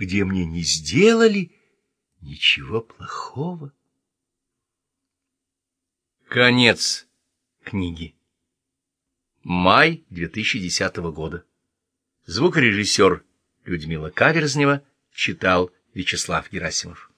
где мне не сделали ничего плохого. Конец книги. Май 2010 года. Звукорежиссер Людмила Каверзнева читал Вячеслав Герасимов.